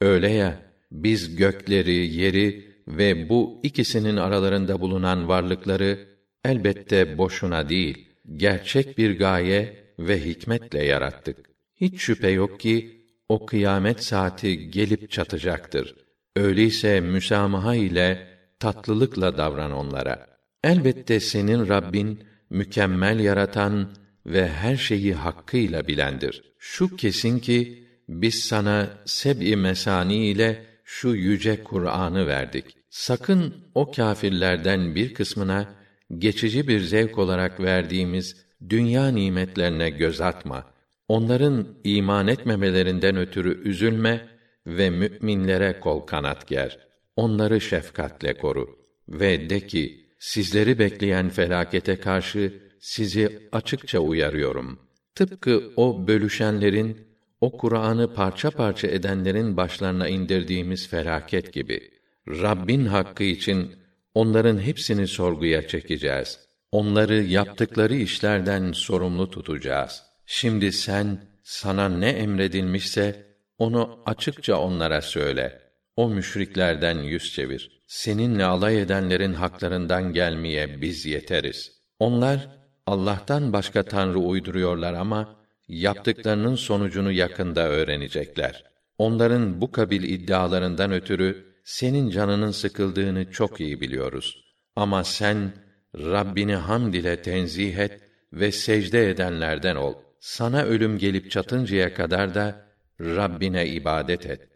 Öyle ya, biz gökleri, yeri ve bu ikisinin aralarında bulunan varlıkları elbette boşuna değil, gerçek bir gaye ve hikmetle yarattık. Hiç şüphe yok ki o kıyamet saati gelip çatacaktır. Öyleyse müsamaha ile tatlılıkla davran onlara. Elbette senin Rabbin mükemmel yaratan ve her şeyi hakkıyla bilendir. Şu kesin ki biz sana seb'i mesani ile şu yüce Kur'an'ı verdik. Sakın o kâfirlerden bir kısmına geçici bir zevk olarak verdiğimiz dünya nimetlerine göz atma. Onların iman etmemelerinden ötürü üzülme ve müminlere kol kanat ger. Onları şefkatle koru ve de ki sizleri bekleyen felakete karşı sizi açıkça uyarıyorum. Tıpkı o bölüşenlerin, o Kur'an'ı parça parça edenlerin başlarına indirdiğimiz felaket gibi. Rabbin hakkı için onların hepsini sorguya çekeceğiz. Onları yaptıkları işlerden sorumlu tutacağız. Şimdi sen sana ne emredilmişse onu açıkça onlara söyle. O müşriklerden yüz çevir. Seninle alay edenlerin haklarından gelmeye biz yeteriz. Onlar Allah'tan başka tanrı uyduruyorlar ama yaptıklarının sonucunu yakında öğrenecekler. Onların bu kabil iddialarından ötürü senin canının sıkıldığını çok iyi biliyoruz. Ama sen Rabbini hamd ile tenzih et ve secde edenlerden ol. Sana ölüm gelip çatıncaya kadar da Rabbine ibadet et.